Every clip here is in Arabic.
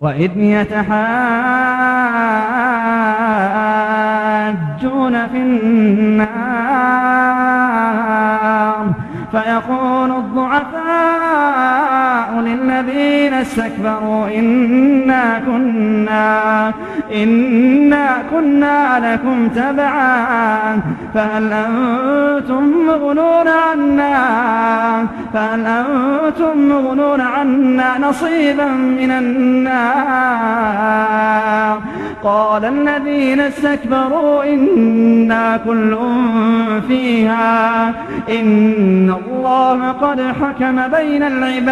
وإذ يتحاجون في النار فيقول الضعفاء للذين استكبروا إنا كنا إنا كنا لكم تبعا فهل أنتم مغنون عنا فهل أنتم مغنون عنا نصيبا من النار؟ قال الذين استكبروا إنا كل فيها إن الله قد حكم بين العباد.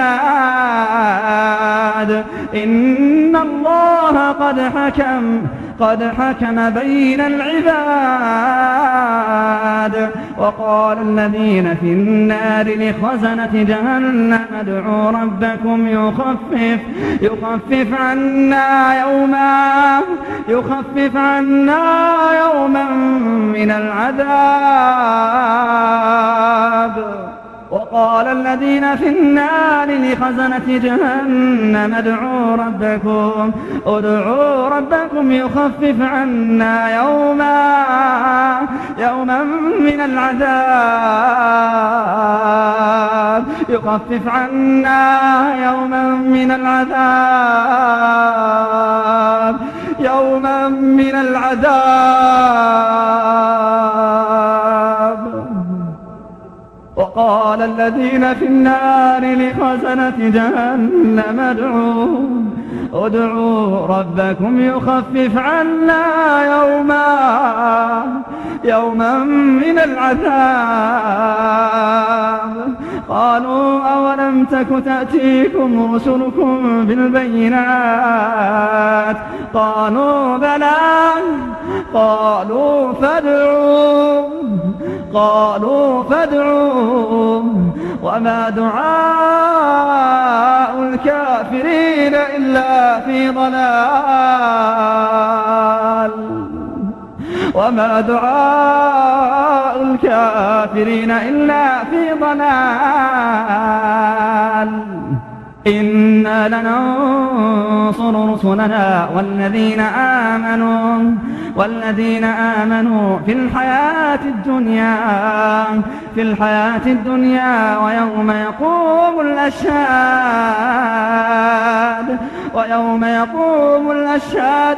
إن الله قد حكم قد حكم بين العباد. وقال الذين في النار لخزنة جهنم ادعوا ربكم يخفف يخفف عنا يوما يخفف عنا يوما من العذاب. وقال الذين في النار لخزنة جهنم ادعوا ربكم ادعوا ربكم يخفف عنا يوما يوما من العذاب يخفف عنا يوما من العذاب يوما من العذاب. وقال الذين في النار لخزنة جهنم ادعوا ادعوا ربكم يخفف عنا يوما يوما من العذاب. قالوا أولم تك تأتيكم رسلكم بالبينات؟ قالوا بلى. قالوا فادعوا قالوا فادعوا وما دعاء الكافرين إلا في ضلال. وما دعاء الكافرين إلا في ضلال. إنا لننصر رسلنا والذين آمنوا والذين آمنوا في الحياة الدنيا في الحياة الدنيا ويوم يقوم الأشهاد ويوم يقوم الأشهاد